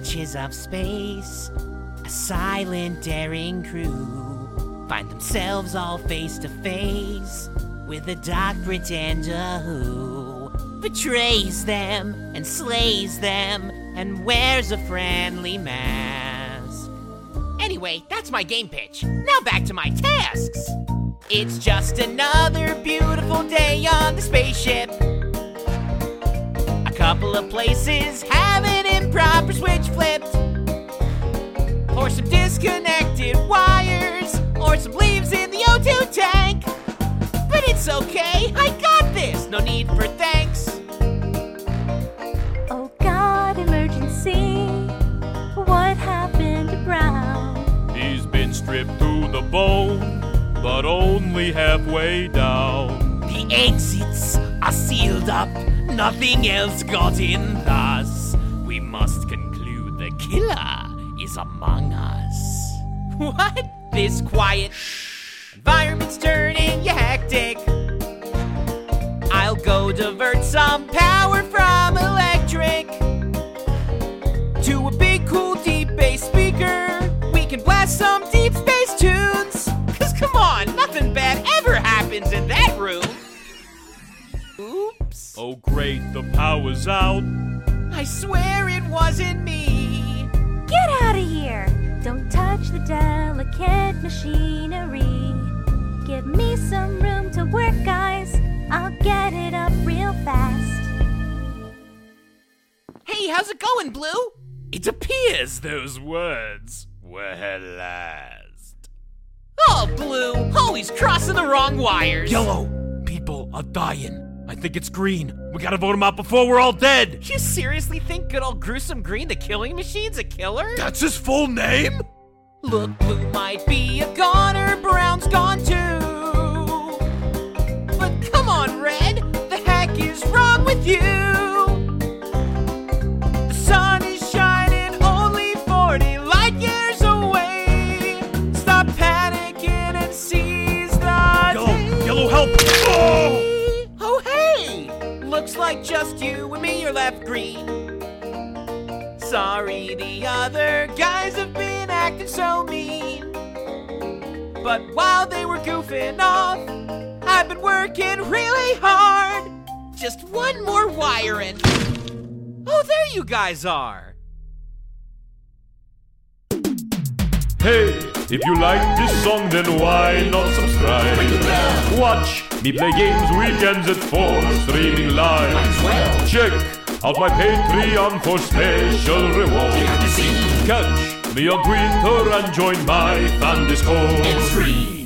reaches of space, a silent, daring crew find themselves all face to face with a dark pretender who betrays them and slays them and wears a friendly mask. Anyway, that's my game pitch. Now back to my tasks. It's just another beautiful day on the spaceship. A couple of places have an improper switch flipped. Or some disconnected wires. Or some leaves in the O2 tank. But it's okay, I got this. No need for thanks. Oh God, emergency. What happened to Brown? He's been stripped to the bone, but only halfway down. The exits are sealed up. Nothing else got in thus. We must conclude the killer is among us. What? This quiet environment's turning you hectic. The power's out. I swear it wasn't me. Get out of here! Don't touch the delicate machinery. Give me some room to work, guys. I'll get it up real fast. Hey, how's it going, Blue? It appears those words were her last. Oh, Blue, always crossing the wrong wires. Yellow, people are dying. Think it's green. We gotta vote him out before we're all dead. You seriously think good old Gruesome Green the Killing Machine's a killer? That's his full name? Look, Blue might be a goner, Brown's gone too. But come on, Red, the heck is wrong with you? The sun is shining only 40 light years away. Stop panicking and seize the Yellow, day. yellow, help! Just you and me are left green. Sorry, the other guys have been acting so mean. But while they were goofing off, I've been working really hard. Just one more wire and. Oh, there you guys are! Hey, if you like this song, then why not subscribe? Watch me play games weekends at 4, streaming live. Check out my Patreon for special rewards. Catch me on Twitter and join my fan Discord. It's free.